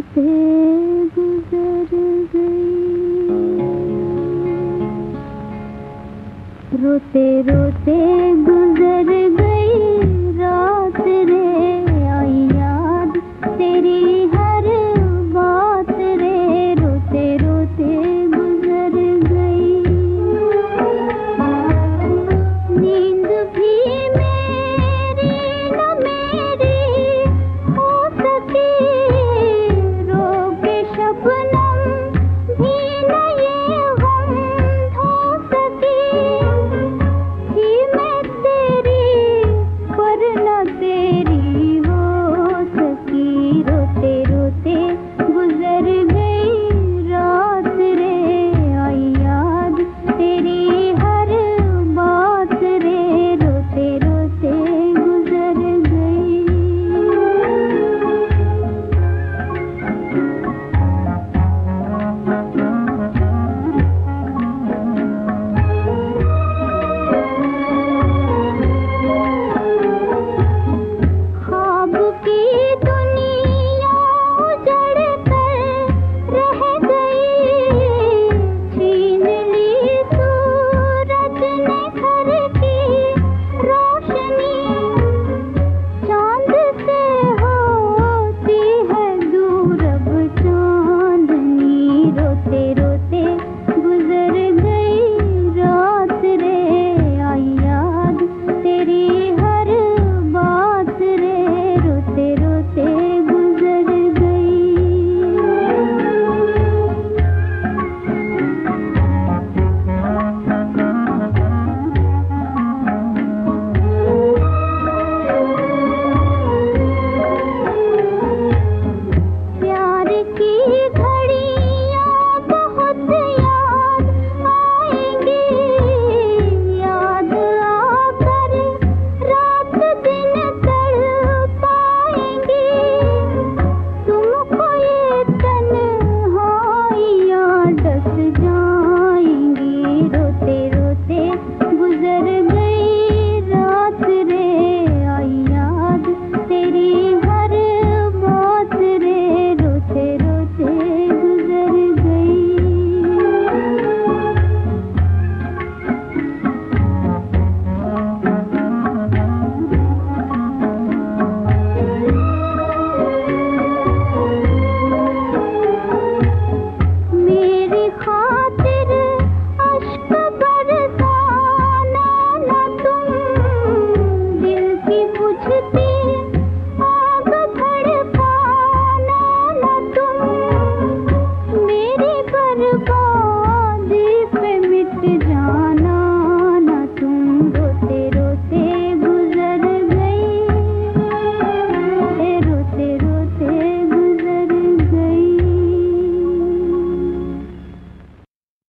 से गुजर गई। रोते रोते